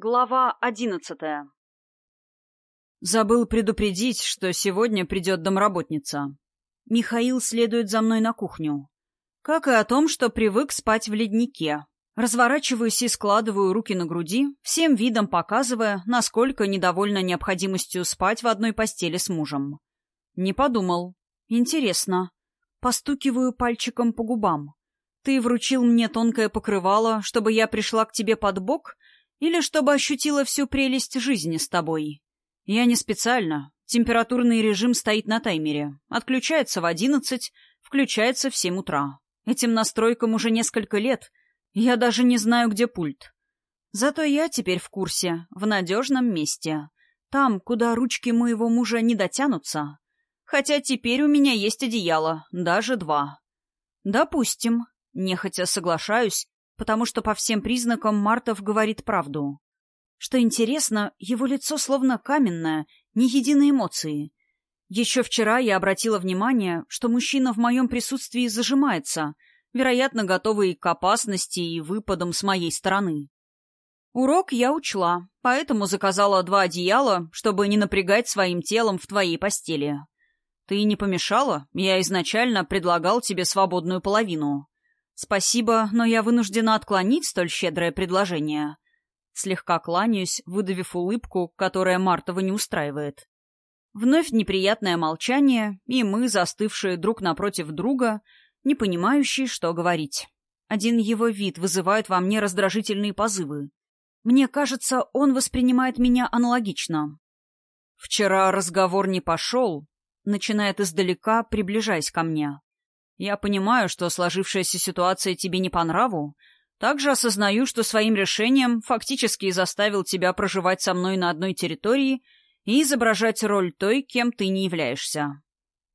Глава одиннадцатая. Забыл предупредить, что сегодня придет домработница. Михаил следует за мной на кухню. Как и о том, что привык спать в леднике. Разворачиваюсь и складываю руки на груди, всем видом показывая, насколько недовольна необходимостью спать в одной постели с мужем. Не подумал. Интересно. Постукиваю пальчиком по губам. Ты вручил мне тонкое покрывало, чтобы я пришла к тебе под бок — или чтобы ощутила всю прелесть жизни с тобой. Я не специально. Температурный режим стоит на таймере. Отключается в одиннадцать, включается в семь утра. Этим настройкам уже несколько лет. Я даже не знаю, где пульт. Зато я теперь в курсе, в надежном месте. Там, куда ручки моего мужа не дотянутся. Хотя теперь у меня есть одеяло, даже два. Допустим. Нехотя соглашаюсь, потому что по всем признакам Мартов говорит правду. Что интересно, его лицо словно каменное, ни единой эмоции. Еще вчера я обратила внимание, что мужчина в моем присутствии зажимается, вероятно, готовый к опасности и выпадам с моей стороны. Урок я учла, поэтому заказала два одеяла, чтобы не напрягать своим телом в твоей постели. Ты не помешала? Я изначально предлагал тебе свободную половину. «Спасибо, но я вынуждена отклонить столь щедрое предложение». Слегка кланяюсь, выдавив улыбку, которая Мартова не устраивает. Вновь неприятное молчание, и мы, застывшие друг напротив друга, не понимающие, что говорить. Один его вид вызывает во мне раздражительные позывы. Мне кажется, он воспринимает меня аналогично. «Вчера разговор не пошел», — начинает издалека, приближаясь ко мне. Я понимаю, что сложившаяся ситуация тебе не по нраву. Также осознаю, что своим решением фактически заставил тебя проживать со мной на одной территории и изображать роль той, кем ты не являешься.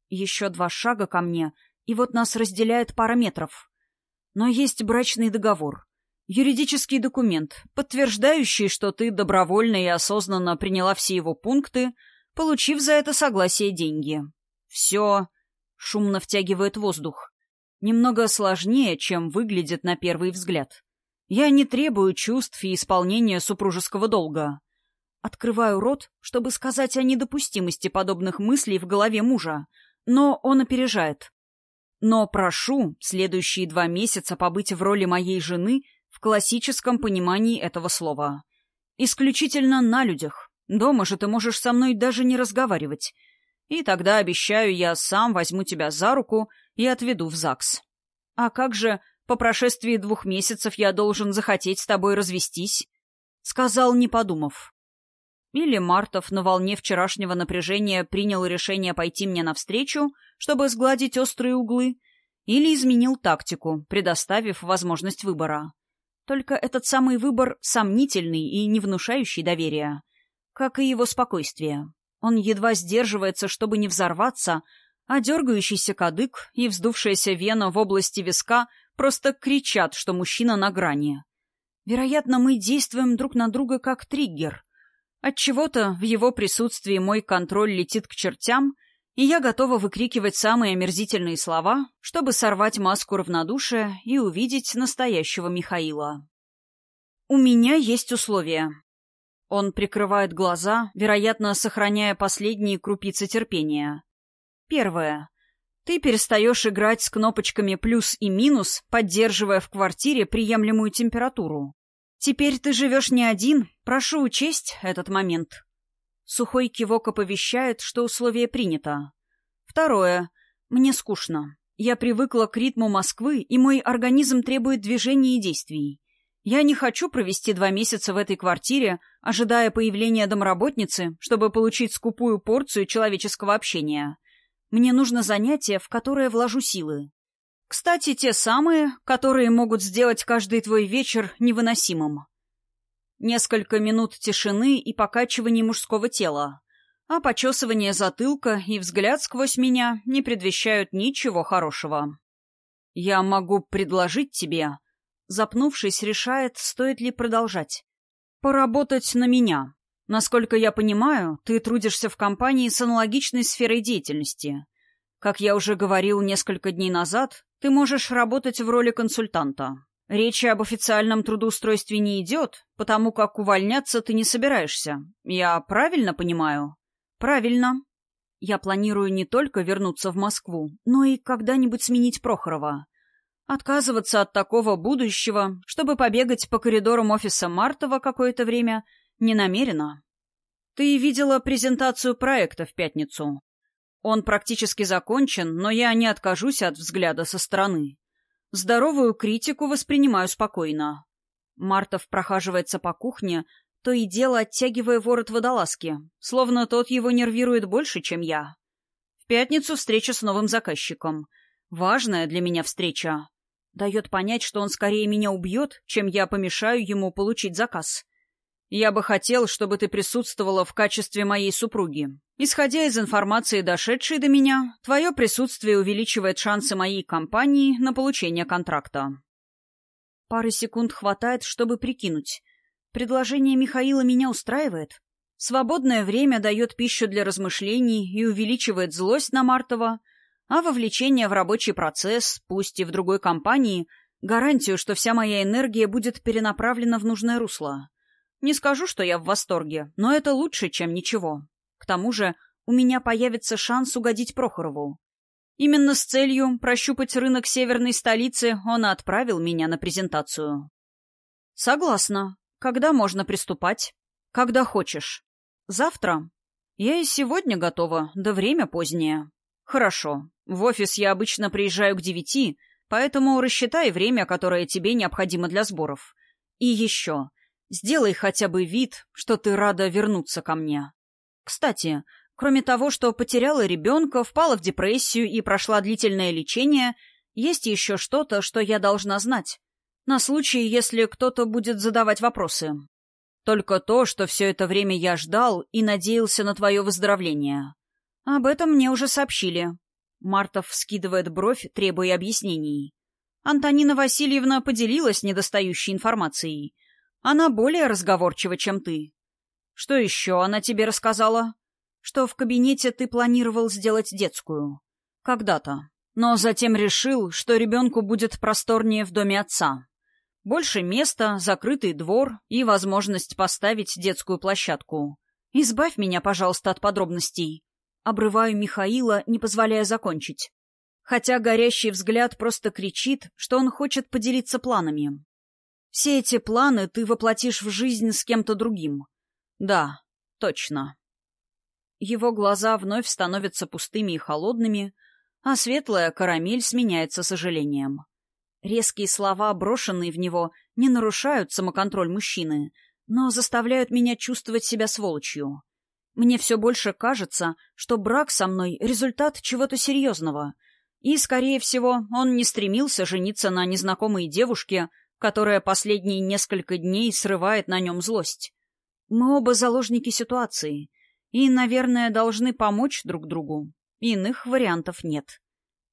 Еще два шага ко мне, и вот нас разделяет пара метров. Но есть брачный договор. Юридический документ, подтверждающий, что ты добровольно и осознанно приняла все его пункты, получив за это согласие деньги. Все шумно втягивает воздух. Немного сложнее, чем выглядит на первый взгляд. Я не требую чувств и исполнения супружеского долга. Открываю рот, чтобы сказать о недопустимости подобных мыслей в голове мужа, но он опережает. Но прошу следующие два месяца побыть в роли моей жены в классическом понимании этого слова. Исключительно на людях. Дома же ты можешь со мной даже не разговаривать. И тогда, обещаю, я сам возьму тебя за руку и отведу в ЗАГС. А как же по прошествии двух месяцев я должен захотеть с тобой развестись? Сказал, не подумав. Или Мартов на волне вчерашнего напряжения принял решение пойти мне навстречу, чтобы сгладить острые углы, или изменил тактику, предоставив возможность выбора. Только этот самый выбор сомнительный и не внушающий доверия, как и его спокойствие. Он едва сдерживается, чтобы не взорваться, а дергающийся кадык и вздувшаяся вена в области виска просто кричат, что мужчина на грани. Вероятно, мы действуем друг на друга как триггер. Отчего-то в его присутствии мой контроль летит к чертям, и я готова выкрикивать самые омерзительные слова, чтобы сорвать маску равнодушия и увидеть настоящего Михаила. «У меня есть условия», он прикрывает глаза, вероятно, сохраняя последние крупицы терпения. Первое. Ты перестаешь играть с кнопочками плюс и минус, поддерживая в квартире приемлемую температуру. Теперь ты живешь не один, прошу учесть этот момент. Сухой кивок оповещает, что условие принято. Второе. Мне скучно. Я привыкла к ритму Москвы, и мой организм требует движений и действий. Я не хочу провести два месяца в этой квартире, ожидая появления домработницы, чтобы получить скупую порцию человеческого общения. Мне нужно занятие, в которое вложу силы. Кстати, те самые, которые могут сделать каждый твой вечер невыносимым. Несколько минут тишины и покачивания мужского тела, а почесывание затылка и взгляд сквозь меня не предвещают ничего хорошего. Я могу предложить тебе Запнувшись, решает, стоит ли продолжать. «Поработать на меня. Насколько я понимаю, ты трудишься в компании с аналогичной сферой деятельности. Как я уже говорил несколько дней назад, ты можешь работать в роли консультанта. Речи об официальном трудоустройстве не идет, потому как увольняться ты не собираешься. Я правильно понимаю? Правильно. Я планирую не только вернуться в Москву, но и когда-нибудь сменить Прохорова. Отказываться от такого будущего, чтобы побегать по коридорам офиса Мартова какое-то время, не намерена. Ты видела презентацию проекта в пятницу. Он практически закончен, но я не откажусь от взгляда со стороны. Здоровую критику воспринимаю спокойно. Мартов прохаживается по кухне, то и дело оттягивая ворот водолазки, словно тот его нервирует больше, чем я. В пятницу встреча с новым заказчиком. Важная для меня встреча. Дает понять, что он скорее меня убьет, чем я помешаю ему получить заказ. Я бы хотел, чтобы ты присутствовала в качестве моей супруги. Исходя из информации, дошедшей до меня, твое присутствие увеличивает шансы моей компании на получение контракта. Пары секунд хватает, чтобы прикинуть. Предложение Михаила меня устраивает. Свободное время дает пищу для размышлений и увеличивает злость на Мартова, а вовлечение в рабочий процесс, пусть и в другой компании, гарантию, что вся моя энергия будет перенаправлена в нужное русло. Не скажу, что я в восторге, но это лучше, чем ничего. К тому же у меня появится шанс угодить Прохорову. Именно с целью прощупать рынок северной столицы он отправил меня на презентацию. Согласна. Когда можно приступать? Когда хочешь. Завтра? Я и сегодня готова, да время позднее. Хорошо. В офис я обычно приезжаю к девяти, поэтому рассчитай время, которое тебе необходимо для сборов. И еще. Сделай хотя бы вид, что ты рада вернуться ко мне. Кстати, кроме того, что потеряла ребенка, впала в депрессию и прошла длительное лечение, есть еще что-то, что я должна знать. На случай, если кто-то будет задавать вопросы. Только то, что все это время я ждал и надеялся на твое выздоровление. Об этом мне уже сообщили. Мартов вскидывает бровь, требуя объяснений. Антонина Васильевна поделилась недостающей информацией. Она более разговорчива, чем ты. Что еще она тебе рассказала? Что в кабинете ты планировал сделать детскую. Когда-то. Но затем решил, что ребенку будет просторнее в доме отца. Больше места, закрытый двор и возможность поставить детскую площадку. Избавь меня, пожалуйста, от подробностей. Обрываю Михаила, не позволяя закончить. Хотя горящий взгляд просто кричит, что он хочет поделиться планами. Все эти планы ты воплотишь в жизнь с кем-то другим. Да, точно. Его глаза вновь становятся пустыми и холодными, а светлая карамель сменяется сожалением. Резкие слова, брошенные в него, не нарушают самоконтроль мужчины, но заставляют меня чувствовать себя сволочью. Мне все больше кажется, что брак со мной — результат чего-то серьезного, и, скорее всего, он не стремился жениться на незнакомой девушке, которая последние несколько дней срывает на нем злость. Мы оба заложники ситуации и, наверное, должны помочь друг другу. Иных вариантов нет.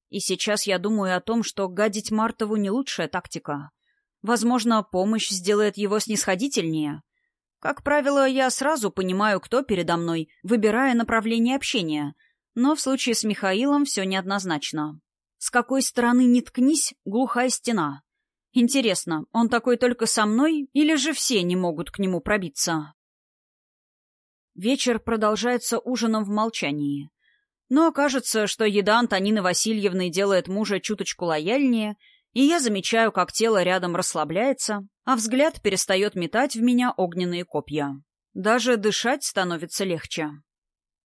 И сейчас я думаю о том, что гадить Мартову не лучшая тактика. Возможно, помощь сделает его снисходительнее. Как правило, я сразу понимаю, кто передо мной, выбирая направление общения, но в случае с Михаилом все неоднозначно. С какой стороны ни ткнись, глухая стена. Интересно, он такой только со мной, или же все не могут к нему пробиться? Вечер продолжается ужином в молчании. Но кажется, что еда Антонины Васильевны делает мужа чуточку лояльнее, и я замечаю, как тело рядом расслабляется, а взгляд перестает метать в меня огненные копья. Даже дышать становится легче.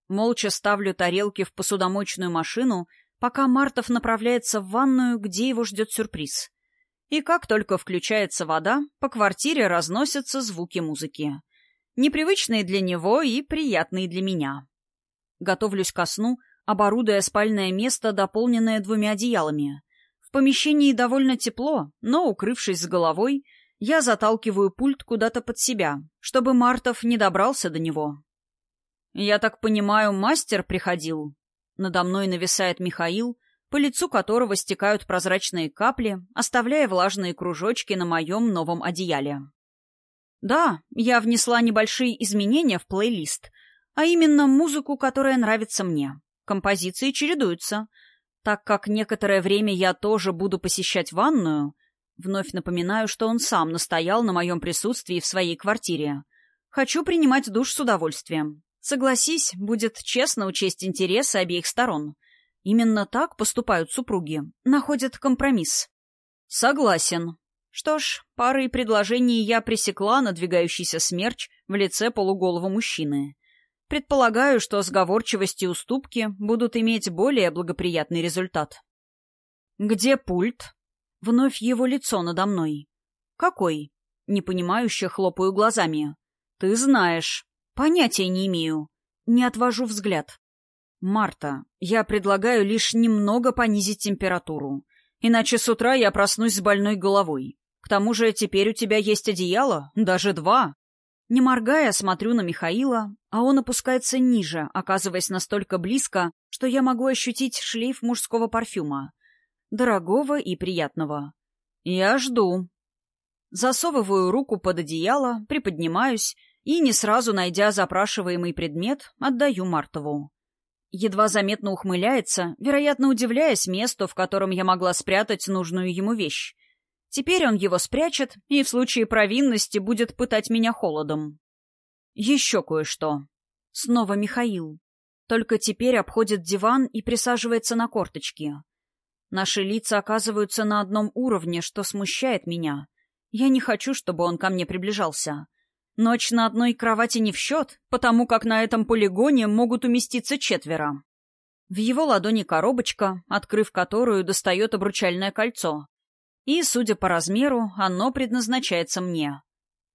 Молча ставлю тарелки в посудомоечную машину, пока Мартов направляется в ванную, где его ждет сюрприз. И как только включается вода, по квартире разносятся звуки музыки. Непривычные для него и приятные для меня. Готовлюсь ко сну, оборудуя спальное место, дополненное двумя одеялами. Помещении довольно тепло, но, укрывшись с головой, я заталкиваю пульт куда-то под себя, чтобы Мартов не добрался до него. «Я так понимаю, мастер приходил?» Надо мной нависает Михаил, по лицу которого стекают прозрачные капли, оставляя влажные кружочки на моем новом одеяле. Да, я внесла небольшие изменения в плейлист, а именно музыку, которая нравится мне. Композиции чередуются. Так как некоторое время я тоже буду посещать ванную, Вновь напоминаю, что он сам настоял на моем присутствии в своей квартире. Хочу принимать душ с удовольствием. Согласись, будет честно учесть интересы обеих сторон. Именно так поступают супруги. Находят компромисс. Согласен. Что ж, парой предложений я пресекла надвигающийся смерч в лице полуголого мужчины. Предполагаю, что сговорчивость и уступки будут иметь более благоприятный результат. «Где пульт?» Вновь его лицо надо мной. «Какой?» Непонимающе хлопаю глазами. «Ты знаешь. Понятия не имею. Не отвожу взгляд. Марта, я предлагаю лишь немного понизить температуру. Иначе с утра я проснусь с больной головой. К тому же теперь у тебя есть одеяло, даже два. Не моргая, смотрю на Михаила, а он опускается ниже, оказываясь настолько близко, что я могу ощутить шлейф мужского парфюма. Дорогого и приятного. Я жду. Засовываю руку под одеяло, приподнимаюсь и, не сразу найдя запрашиваемый предмет, отдаю Мартову. Едва заметно ухмыляется, вероятно, удивляясь месту, в котором я могла спрятать нужную ему вещь. Теперь он его спрячет и в случае провинности будет пытать меня холодом. Еще кое-что. Снова Михаил. Только теперь обходит диван и присаживается на корточки. Наши лица оказываются на одном уровне, что смущает меня. Я не хочу, чтобы он ко мне приближался. Ночь на одной кровати не в счет, потому как на этом полигоне могут уместиться четверо. В его ладони коробочка, открыв которую достает обручальное кольцо. И, судя по размеру, оно предназначается мне.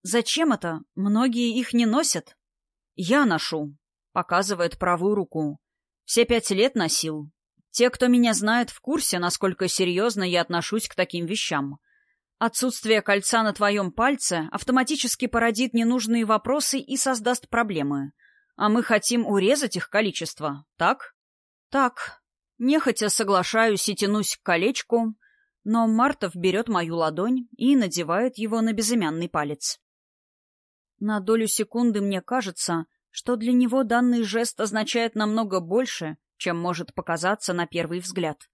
Зачем это? Многие их не носят. Я ношу. Показывает правую руку. Все пять лет носил. Те, кто меня знает, в курсе, насколько серьезно я отношусь к таким вещам. Отсутствие кольца на твоем пальце автоматически породит ненужные вопросы и создаст проблемы. А мы хотим урезать их количество, так? Так. Нехотя соглашаюсь и тянусь к колечку, но Мартов берет мою ладонь и надевает его на безымянный палец. На долю секунды мне кажется, что для него данный жест означает намного больше, чем может показаться на первый взгляд.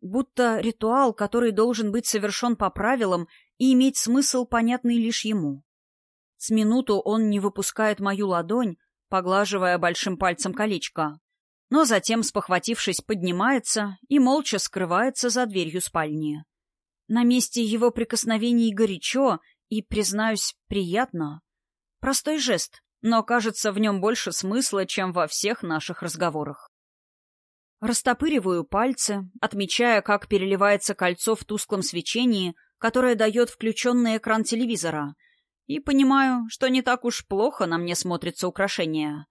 Будто ритуал, который должен быть совершен по правилам и иметь смысл, понятный лишь ему. С минуту он не выпускает мою ладонь, поглаживая большим пальцем колечко, но затем, спохватившись, поднимается и молча скрывается за дверью спальни. На месте его прикосновений горячо и, признаюсь, приятно. Простой жест, но кажется в нем больше смысла, чем во всех наших разговорах. Растопыриваю пальцы, отмечая, как переливается кольцо в тусклом свечении, которое дает включенный экран телевизора, и понимаю, что не так уж плохо на мне смотрится украшение.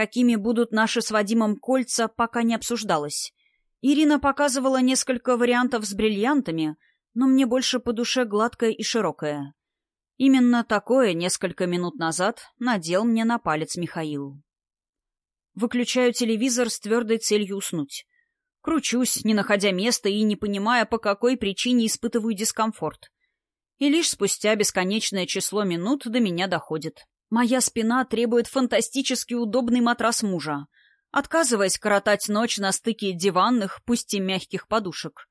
Какими будут наши с Вадимом кольца, пока не обсуждалось. Ирина показывала несколько вариантов с бриллиантами, но мне больше по душе гладкое и широкое. Именно такое несколько минут назад надел мне на палец Михаил. Выключаю телевизор с твердой целью уснуть. Кручусь, не находя места и не понимая, по какой причине испытываю дискомфорт. И лишь спустя бесконечное число минут до меня доходит. Моя спина требует фантастически удобный матрас мужа, отказываясь коротать ночь на стыке диванных, пусть и мягких подушек.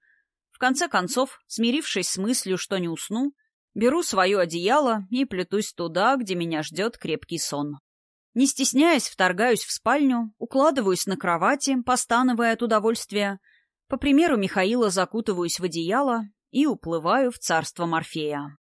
В конце концов, смирившись с мыслью, что не усну, беру свое одеяло и плетусь туда, где меня ждет крепкий сон. Не стесняясь, вторгаюсь в спальню, укладываюсь на кровати, постановая от удовольствия. По примеру Михаила закутываюсь в одеяло и уплываю в царство Морфея.